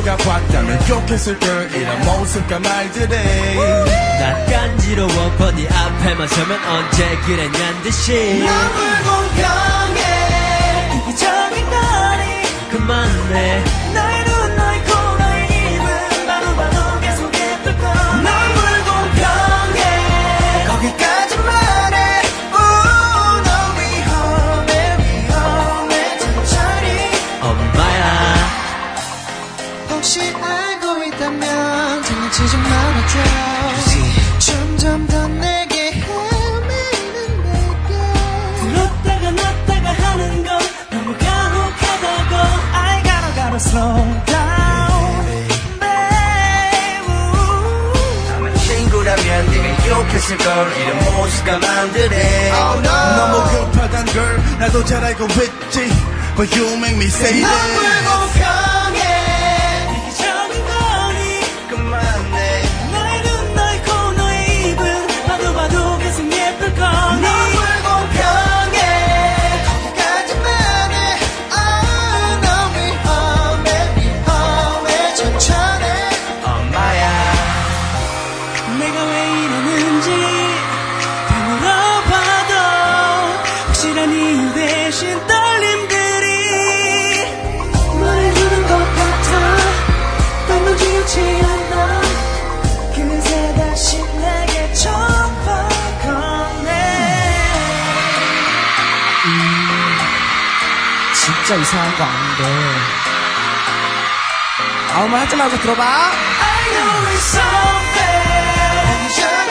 친구가 봤다면 욕했을 걸 이런 모습과 말들이 나 간지러워 뻔히 앞에만 서면 언제 그랬냔 듯이. 넌 불공평해. 이기적인 거리. 그만해 혹시 알고 있다면 장난치지 말아줘. 점점 더 내게 헤매는 내게. 놨다가 놨다가 하는 건 너무 간혹하다고. I gotta gotta slow down. babe 아마 친구라면 네가 욕했을 걸. 이런 모습과 말들이 Oh, no. 너무 급하단 걸 나도 잘 알고 있지. But you make me say 넌 that 떨림들이 말해주는 것 같아. 너무 지우지 않아? 그새 다시 내게 전파 건네. 진짜 이상한 거 아닌데. 아무 말 하지 말고 들어봐. I know it's unfair 이